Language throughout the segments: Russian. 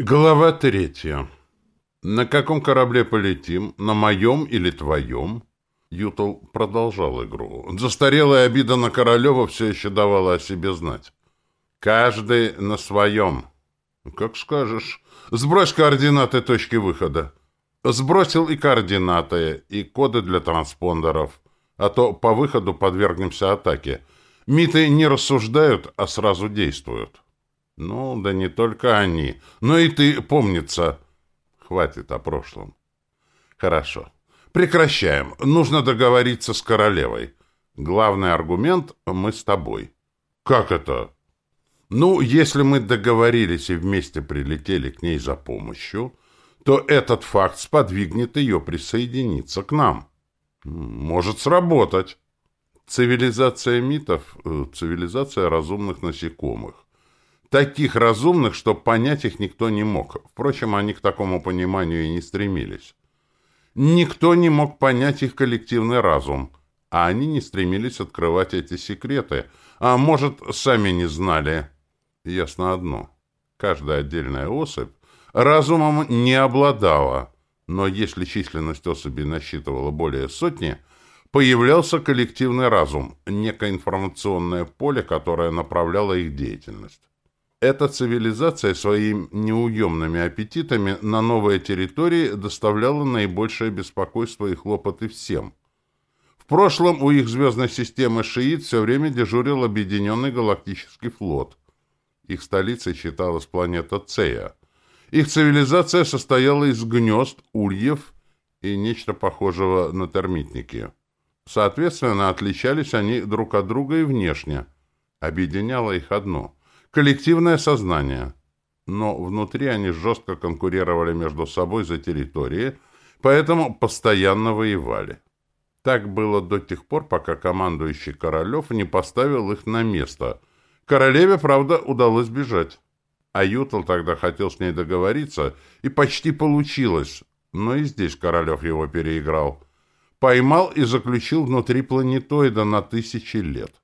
Глава третья. «На каком корабле полетим? На моем или твоем?» Ютл продолжал игру. Застарелая обида на Королева все еще давала о себе знать. «Каждый на своем». «Как скажешь. Сбрось координаты точки выхода». «Сбросил и координаты, и коды для транспондеров. А то по выходу подвергнемся атаке. Миты не рассуждают, а сразу действуют». Ну, да не только они, но и ты, помнится. Хватит о прошлом. Хорошо. Прекращаем. Нужно договориться с королевой. Главный аргумент — мы с тобой. Как это? Ну, если мы договорились и вместе прилетели к ней за помощью, то этот факт сподвигнет ее присоединиться к нам. Может сработать. Цивилизация митов э, — цивилизация разумных насекомых. Таких разумных, что понять их никто не мог. Впрочем, они к такому пониманию и не стремились. Никто не мог понять их коллективный разум, а они не стремились открывать эти секреты, а может, сами не знали. Ясно одно. Каждая отдельная особь разумом не обладала, но если численность особей насчитывала более сотни, появлялся коллективный разум, некое информационное поле, которое направляло их деятельность. Эта цивилизация своими неуемными аппетитами на новые территории доставляла наибольшее беспокойство и хлопоты всем. В прошлом у их звездной системы «Шиит» все время дежурил Объединенный Галактический флот. Их столицей считалась планета Цея. Их цивилизация состояла из гнезд, ульев и нечто похожего на термитники. Соответственно, отличались они друг от друга и внешне. Объединяло их одно – коллективное сознание. Но внутри они жестко конкурировали между собой за территории, поэтому постоянно воевали. Так было до тех пор, пока командующий Королев не поставил их на место. Королеве, правда, удалось бежать. А Ютл тогда хотел с ней договориться, и почти получилось. Но и здесь Королев его переиграл. Поймал и заключил внутри планетоида на тысячи лет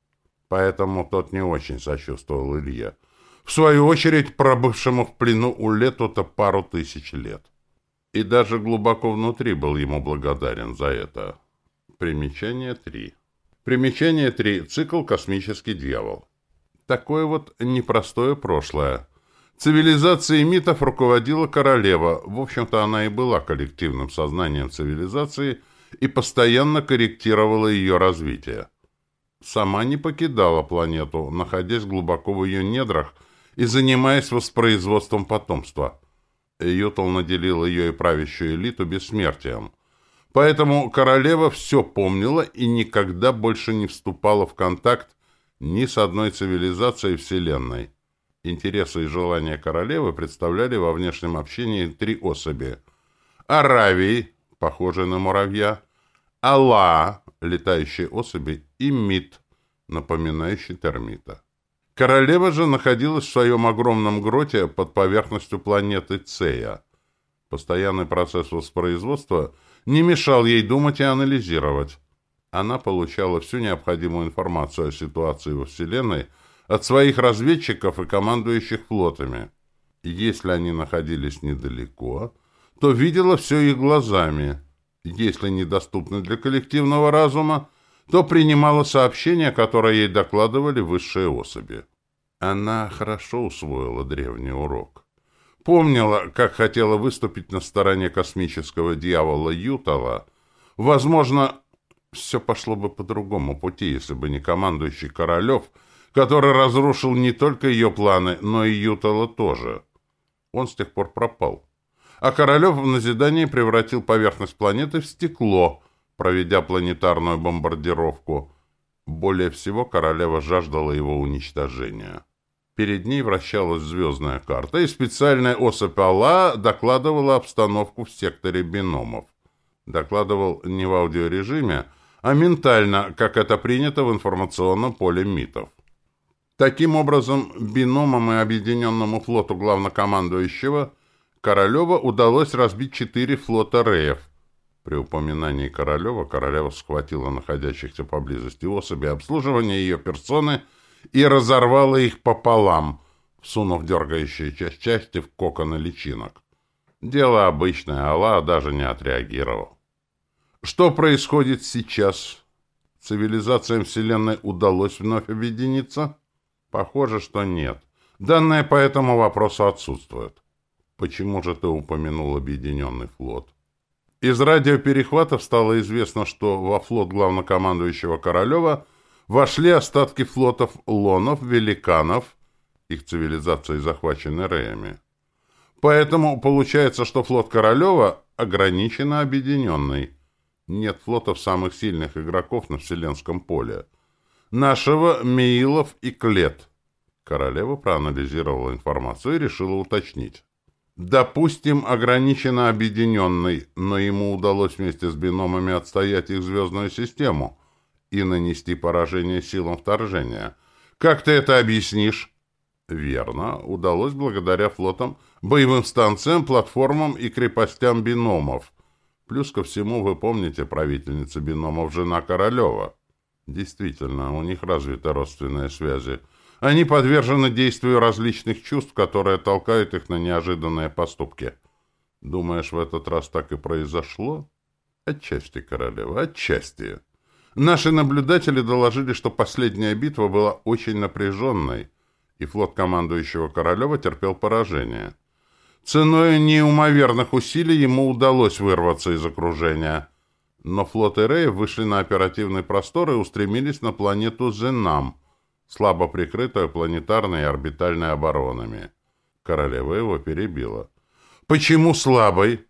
поэтому тот не очень сочувствовал Илье. В свою очередь, пробывшему в плену у Летута пару тысяч лет. И даже глубоко внутри был ему благодарен за это. Примечание 3. Примечание 3. Цикл «Космический дьявол». Такое вот непростое прошлое. Цивилизацией митов руководила королева. В общем-то, она и была коллективным сознанием цивилизации и постоянно корректировала ее развитие. сама не покидала планету, находясь глубоко в ее недрах и занимаясь воспроизводством потомства. Ютал наделил ее и правящую элиту бессмертием. Поэтому королева все помнила и никогда больше не вступала в контакт ни с одной цивилизацией Вселенной. Интересы и желания королевы представляли во внешнем общении три особи. Аравий, похожий на муравья, Алла, летающие особи и мид, напоминающий термита. Королева же находилась в своем огромном гроте под поверхностью планеты Цея. Постоянный процесс воспроизводства не мешал ей думать и анализировать. Она получала всю необходимую информацию о ситуации во Вселенной от своих разведчиков и командующих флотами. Если они находились недалеко, то видела все их глазами – если недоступны для коллективного разума, то принимала сообщения, которые ей докладывали высшие особи. Она хорошо усвоила древний урок. Помнила, как хотела выступить на стороне космического дьявола Ютала. Возможно, все пошло бы по другому пути, если бы не командующий Королев, который разрушил не только ее планы, но и Ютала тоже. Он с тех пор пропал. А королев в назидании превратил поверхность планеты в стекло, проведя планетарную бомбардировку. Более всего королева жаждала его уничтожения. Перед ней вращалась звездная карта, и специальная особь Алла докладывала обстановку в секторе биномов. Докладывал не в аудиорежиме, а ментально, как это принято в информационном поле МИТов. Таким образом, биномам и объединенному флоту главнокомандующего – Королева удалось разбить четыре флота РФ. При упоминании Королева Королева схватила находящихся поблизости особи обслуживания ее персоны и разорвала их пополам, всунув дергающие часть части в коконы личинок. Дело обычное, Алла даже не отреагировал. Что происходит сейчас? Цивилизациям Вселенной удалось вновь объединиться? Похоже, что нет. Данные по этому вопросу отсутствуют почему же ты упомянул объединенный флот? Из радиоперехватов стало известно, что во флот главнокомандующего Королева вошли остатки флотов лонов, великанов, их цивилизации захвачены реями. Поэтому получается, что флот Королева ограниченно объединенный. Нет флотов самых сильных игроков на вселенском поле. Нашего, Меилов и Клет. Королева проанализировала информацию и решила уточнить. Допустим, ограниченно объединенный, но ему удалось вместе с биномами отстоять их звездную систему и нанести поражение силам вторжения. Как ты это объяснишь? Верно, удалось Они подвержены действию различных чувств, которые толкают их на неожиданные поступки. Думаешь, в этот раз так и произошло? Отчасти, королева, отчасти. Наши наблюдатели доложили, что последняя битва была очень напряженной, и флот командующего Королева терпел поражение. Ценой неумоверных усилий ему удалось вырваться из окружения. Но флот Эреев вышли на оперативный простор и устремились на планету Зенам – слабо прикрытую планетарной и орбитальной оборонами. Королева его перебила. «Почему слабой?»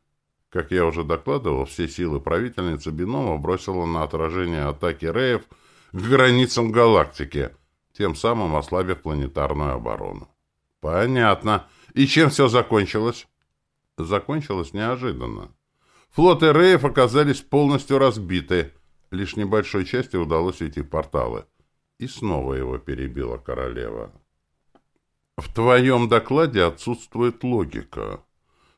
Как я уже докладывал, все силы правительницы бинома бросила на отражение атаки Реев к границам галактики, тем самым ослабив планетарную оборону. «Понятно. И чем все закончилось?» Закончилось неожиданно. Флоты Реев оказались полностью разбиты. Лишь небольшой части удалось уйти в порталы. И снова его перебила королева. В твоем докладе отсутствует логика.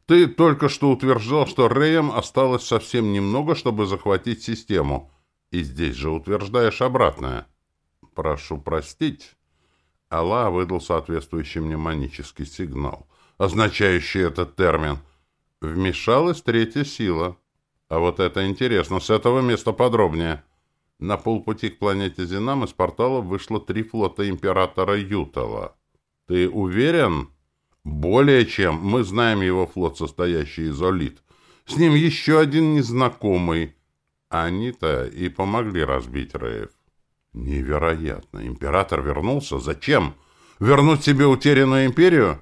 Ты только что утверждал, что Рэем осталось совсем немного, чтобы захватить систему. И здесь же утверждаешь обратное. Прошу простить. Алла выдал соответствующий мнемонический сигнал, означающий этот термин. Вмешалась третья сила. А вот это интересно, с этого места подробнее. На полпути к планете Зинам из портала вышло три флота императора Ютала. Ты уверен? Более чем. Мы знаем его флот, состоящий из Олит. С ним еще один незнакомый. Они-то и помогли разбить Рейв. Невероятно. Император вернулся. Зачем? Вернуть себе утерянную империю?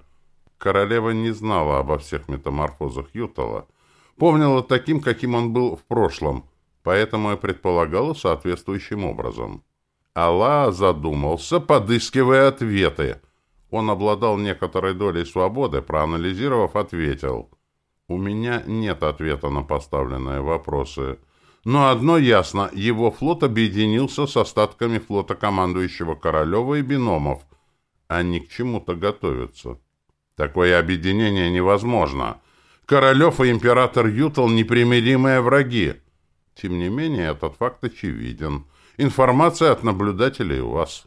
Королева не знала обо всех метаморфозах Ютала. Помнила таким, каким он был в прошлом – поэтому и предполагала соответствующим образом. Алла задумался, подыскивая ответы. Он обладал некоторой долей свободы, проанализировав, ответил. «У меня нет ответа на поставленные вопросы. Но одно ясно, его флот объединился с остатками флота командующего Королева и Биномов. Они к чему-то готовятся. Такое объединение невозможно. Королев и император Ютал — непримиримые враги. Тем не менее, этот факт очевиден. Информация от наблюдателей у вас.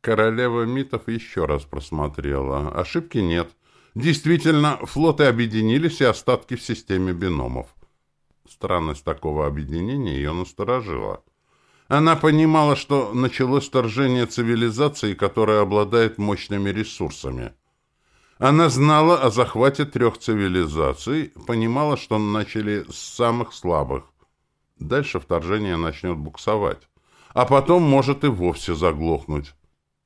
Королева Митов еще раз просмотрела. Ошибки нет. Действительно, флоты объединились и остатки в системе биномов. Странность такого объединения ее насторожила. Она понимала, что началось вторжение цивилизации, которая обладает мощными ресурсами. Она знала о захвате трех цивилизаций, понимала, что начали с самых слабых. Дальше вторжение начнет буксовать. А потом может и вовсе заглохнуть.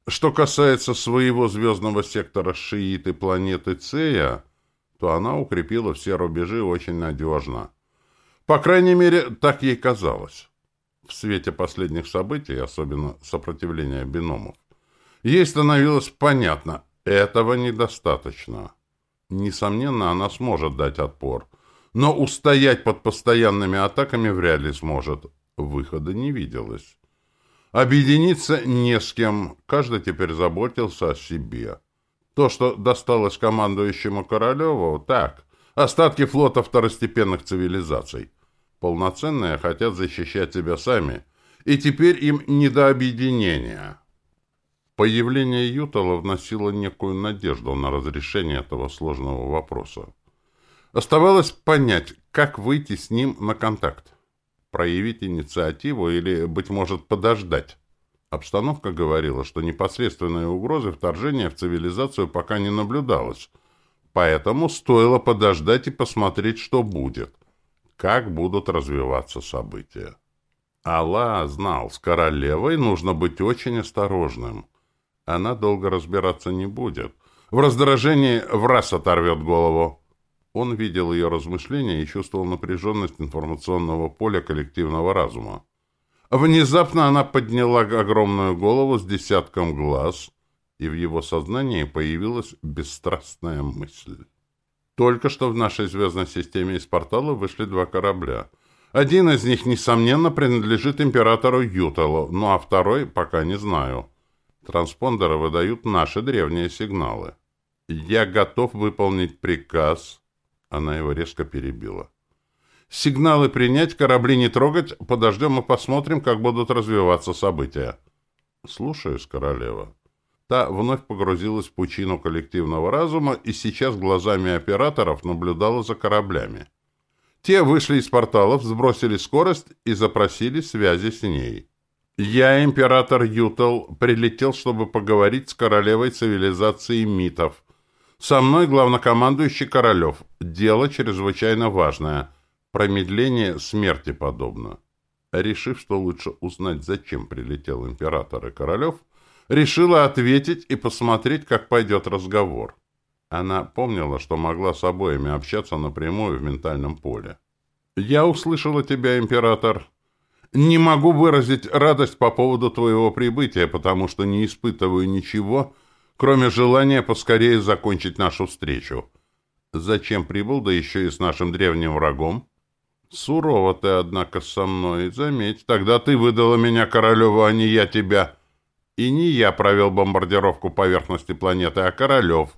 Что касается своего звездного сектора шииты планеты Цея, то она укрепила все рубежи очень надежно. По крайней мере, так ей казалось. В свете последних событий, особенно сопротивления биномов, ей становилось понятно, этого недостаточно. Несомненно, она сможет дать отпор – но устоять под постоянными атаками вряд ли сможет. Выхода не виделось. Объединиться не с кем, каждый теперь заботился о себе. То, что досталось командующему Королеву, так, остатки флота второстепенных цивилизаций. Полноценные хотят защищать себя сами, и теперь им не до объединения. Появление Ютала вносило некую надежду на разрешение этого сложного вопроса. Оставалось понять, как выйти с ним на контакт. Проявить инициативу или, быть может, подождать. Обстановка говорила, что непосредственной угрозы вторжения в цивилизацию пока не наблюдалось. Поэтому стоило подождать и посмотреть, что будет. Как будут развиваться события. Алла знал, с королевой нужно быть очень осторожным. Она долго разбираться не будет. В раздражении в раз оторвет голову. Он видел ее размышления и чувствовал напряженность информационного поля коллективного разума. Внезапно она подняла огромную голову с десятком глаз, и в его сознании появилась бесстрастная мысль. Только что в нашей звездной системе из портала вышли два корабля. Один из них, несомненно, принадлежит императору Ютелу, ну а второй пока не знаю. Транспондеры выдают наши древние сигналы. Я готов выполнить приказ Она его резко перебила. Сигналы принять, корабли не трогать, подождем и посмотрим, как будут развиваться события. Слушаюсь, королева. Та вновь погрузилась в пучину коллективного разума и сейчас глазами операторов наблюдала за кораблями. Те вышли из порталов, сбросили скорость и запросили связи с ней. Я, император Ютал, прилетел, чтобы поговорить с королевой цивилизации митов. Со мной главнокомандующий Королев. Дело чрезвычайно важное — Промедление смерти подобно. Решив, что лучше узнать, зачем прилетел император и Королев, решила ответить и посмотреть, как пойдет разговор. Она помнила, что могла с обоими общаться напрямую в ментальном поле. «Я услышала тебя, император. Не могу выразить радость по поводу твоего прибытия, потому что не испытываю ничего, кроме желания поскорее закончить нашу встречу. Зачем прибыл, да еще и с нашим древним врагом? Сурово ты, однако, со мной, заметь. Тогда ты выдала меня, Королева, а не я тебя. И не я провел бомбардировку поверхности планеты, а Королев.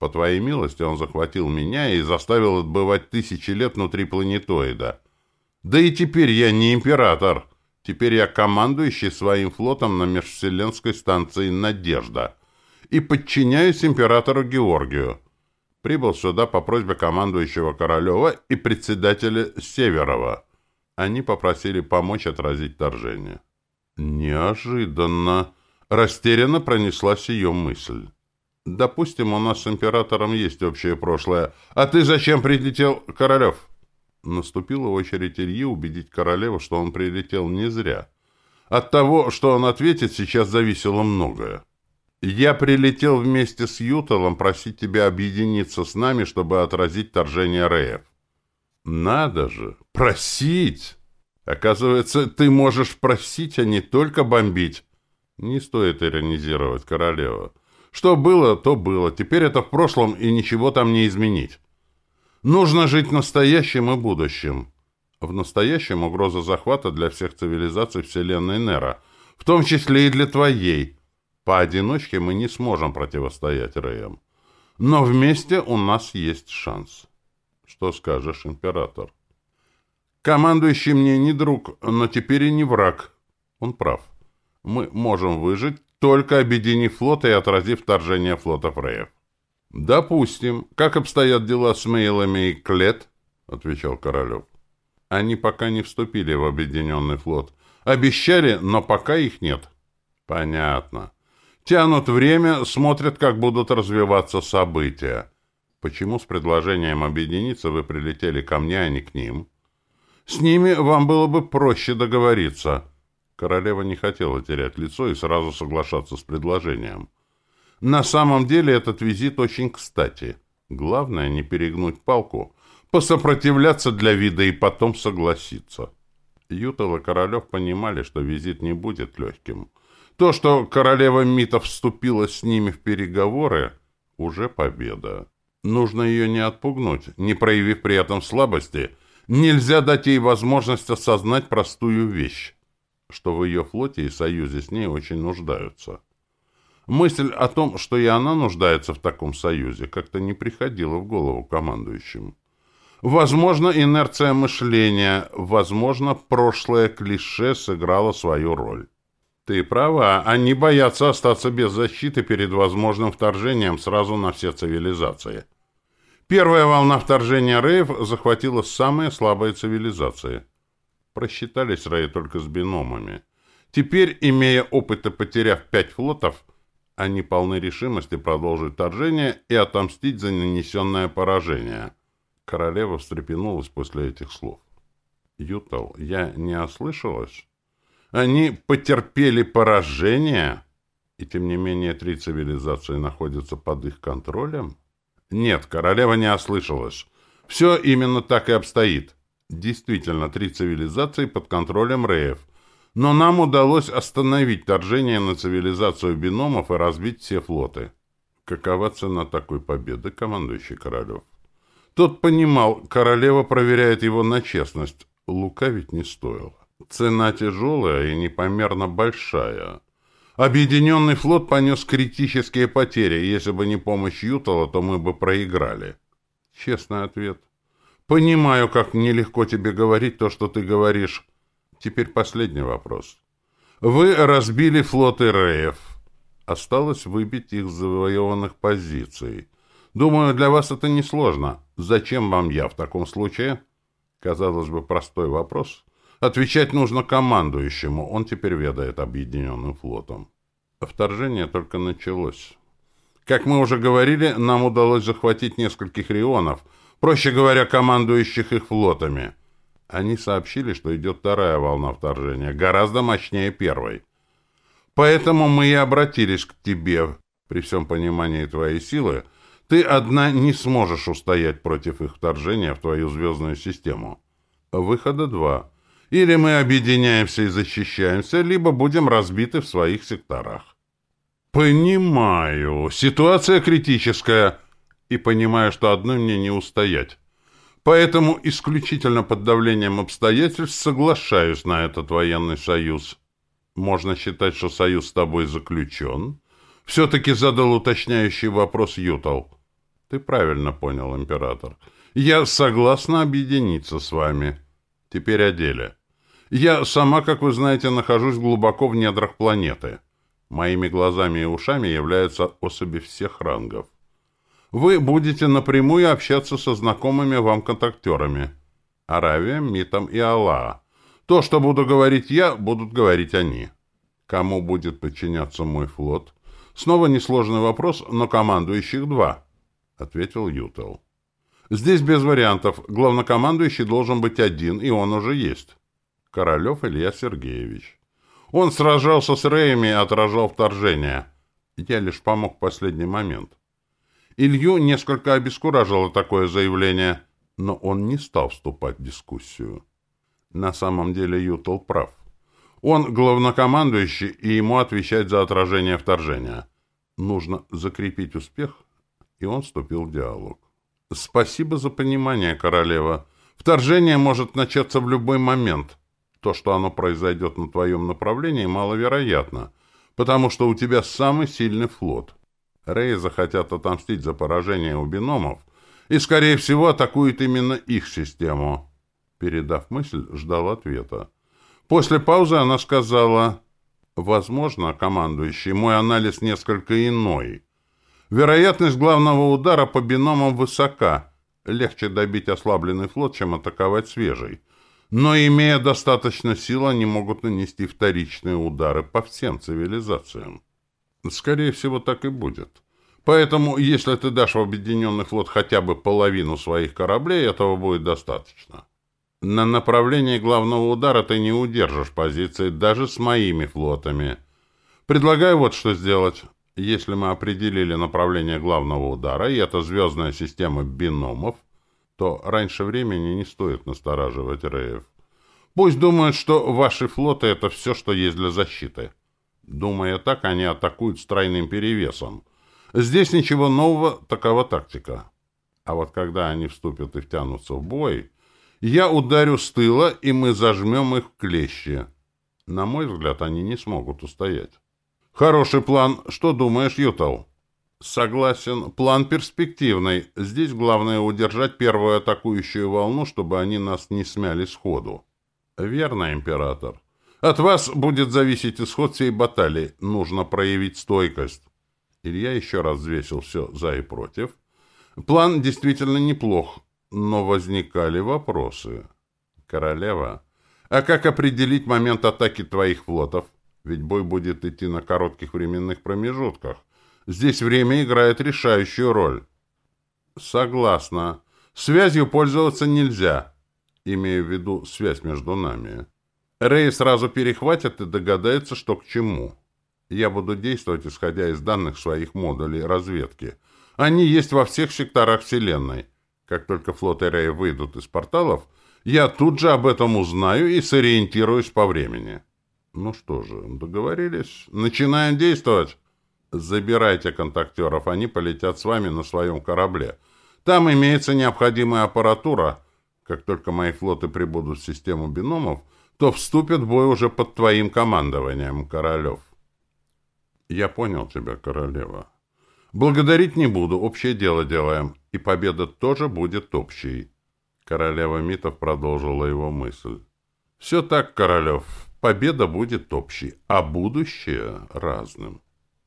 По твоей милости он захватил меня и заставил отбывать тысячи лет внутри планетоида. Да и теперь я не император. Теперь я командующий своим флотом на межвселенской станции «Надежда» и подчиняюсь императору Георгию. Прибыл сюда по просьбе командующего Королева и председателя Северова. Они попросили помочь отразить вторжение. Неожиданно. Растерянно пронеслась ее мысль. «Допустим, у нас с императором есть общее прошлое. А ты зачем прилетел, Королев?» Наступила очередь Ильи убедить королеву, что он прилетел не зря. От того, что он ответит, сейчас зависело многое. Я прилетел вместе с Юталом просить тебя объединиться с нами, чтобы отразить вторжение Реев. Надо же, просить! Оказывается, ты можешь просить, а не только бомбить. Не стоит иронизировать, королева. Что было, то было. Теперь это в прошлом, и ничего там не изменить. Нужно жить настоящим и будущим. В настоящем угроза захвата для всех цивилизаций Вселенной Нера, в том числе и для твоей – поодиночке мы не сможем противостоять Рэям. Но вместе у нас есть шанс. Что скажешь, император? Командующий мне не друг, но теперь и не враг. Он прав. Мы можем выжить, только объединив флот и отразив вторжение флота Фреев. «Допустим. Как обстоят дела с Мейлами и Клет?» — отвечал Королев. «Они пока не вступили в объединенный флот. Обещали, но пока их нет». «Понятно. Тянут время, смотрят, как будут развиваться события. Почему с предложением объединиться вы прилетели ко мне, а не к ним? С ними вам было бы проще договориться. Королева не хотела терять лицо и сразу соглашаться с предложением. На самом деле этот визит очень кстати. Главное не перегнуть палку, посопротивляться для вида и потом согласиться. Ютал и Королев понимали, что визит не будет легким. То, что королева Мита вступила с ними в переговоры, уже победа. Нужно ее не отпугнуть, не проявив при этом слабости. Нельзя дать ей возможность осознать простую вещь, что в ее флоте и союзе с ней очень нуждаются. Мысль о том, что и она нуждается в таком союзе, как-то не приходила в голову командующему. Возможно, инерция мышления, возможно, прошлое клише сыграло свою роль. Ты права, они боятся остаться без защиты перед возможным вторжением сразу на все цивилизации. Первая волна вторжения Рейв захватила самые слабые цивилизации. Просчитались Рэй только с биномами. Теперь, имея опыт и потеряв пять флотов, они полны решимости продолжить вторжение и отомстить за нанесенное поражение. Королева встрепенулась после этих слов. «Ютал, я не ослышалась?» Они потерпели поражение, и тем не менее три цивилизации находятся под их контролем? Нет, королева не ослышалась. Все именно так и обстоит. Действительно, три цивилизации под контролем Реев. Но нам удалось остановить вторжение на цивилизацию биномов и разбить все флоты. Какова цена такой победы, командующий Королев? Тот понимал, королева проверяет его на честность. Лукавить не стоило. Цена тяжелая и непомерно большая. Объединенный флот понес критические потери. Если бы не помощь Ютала, то мы бы проиграли. Честный ответ. Понимаю, как нелегко тебе говорить то, что ты говоришь. Теперь последний вопрос. Вы разбили флоты Реев. Осталось выбить их с завоеванных позиций. Думаю, для вас это несложно. Зачем вам я в таком случае? Казалось бы, простой вопрос — Отвечать нужно командующему, он теперь ведает объединенным флотом. Вторжение только началось. Как мы уже говорили, нам удалось захватить нескольких рионов, проще говоря, командующих их флотами. Они сообщили, что идет вторая волна вторжения, гораздо мощнее первой. Поэтому мы и обратились к тебе. При всем понимании твоей силы, ты одна не сможешь устоять против их вторжения в твою звездную систему. Выхода два — или мы объединяемся и защищаемся, либо будем разбиты в своих секторах. Понимаю. Ситуация критическая. И понимаю, что одной мне не устоять. Поэтому исключительно под давлением обстоятельств соглашаюсь на этот военный союз. Можно считать, что союз с тобой заключен. Все-таки задал уточняющий вопрос Ютал. Ты правильно понял, император. Я согласна объединиться с вами. Теперь о деле. Я сама, как вы знаете, нахожусь глубоко в недрах планеты. Моими глазами и ушами являются особи всех рангов. Вы будете напрямую общаться со знакомыми вам контактерами. Аравием, Митом и Аллаа. То, что буду говорить я, будут говорить они. Кому будет подчиняться мой флот? Снова несложный вопрос, но командующих два, — ответил Ютел. Здесь без вариантов. Главнокомандующий должен быть один, и он уже есть. Королев Илья Сергеевич. Он сражался с Реями и отражал вторжение. Я лишь помог в последний момент. Илью несколько обескуражило такое заявление, но он не стал вступать в дискуссию. На самом деле Ютл прав. Он главнокомандующий, и ему отвечать за отражение вторжения. Нужно закрепить успех, и он вступил в диалог. «Спасибо за понимание, королева. Вторжение может начаться в любой момент то, что оно произойдет на твоем направлении, маловероятно, потому что у тебя самый сильный флот. Рей захотят отомстить за поражение у биномов и, скорее всего, атакуют именно их систему». Передав мысль, ждал ответа. После паузы она сказала, «Возможно, командующий, мой анализ несколько иной. Вероятность главного удара по биномам высока. Легче добить ослабленный флот, чем атаковать свежий». но, имея достаточно сил, они могут нанести вторичные удары по всем цивилизациям. Скорее всего, так и будет. Поэтому, если ты дашь в Объединенный флот хотя бы половину своих кораблей, этого будет достаточно. На направлении главного удара ты не удержишь позиции даже с моими флотами. Предлагаю вот что сделать. Если мы определили направление главного удара, и это звездная система биномов, то раньше времени не стоит настораживать Реев. Пусть думают, что ваши флоты — это все, что есть для защиты. Думая так, они атакуют с тройным перевесом. Здесь ничего нового, такова тактика. А вот когда они вступят и втянутся в бой, я ударю с тыла, и мы зажмем их в клещи. На мой взгляд, они не смогут устоять. Хороший план. Что думаешь, Ютал? согласен, план перспективный. Здесь главное удержать первую атакующую волну, чтобы они нас не смяли с ходу. Верно, император. От вас будет зависеть исход всей баталии. Нужно проявить стойкость. Илья еще раз взвесил все за и против. План действительно неплох, но возникали вопросы. Королева, а как определить момент атаки твоих флотов? Ведь бой будет идти на коротких временных промежутках здесь время играет решающую роль. Согласна. Связью пользоваться нельзя, имею в виду связь между нами. Рэй сразу перехватит и догадается, что к чему. Я буду действовать, исходя из данных своих модулей разведки. Они есть во всех секторах Вселенной. Как только флот и выйдут из порталов, я тут же об этом узнаю и сориентируюсь по времени. Ну что же, договорились. Начинаем действовать забирайте контактеров, они полетят с вами на своем корабле. Там имеется необходимая аппаратура. Как только мои флоты прибудут в систему биномов, то вступит в бой уже под твоим командованием, Королев. Я понял тебя, Королева. Благодарить не буду, общее дело делаем, и победа тоже будет общей. Королева Митов продолжила его мысль. Все так, Королев, победа будет общей, а будущее разным.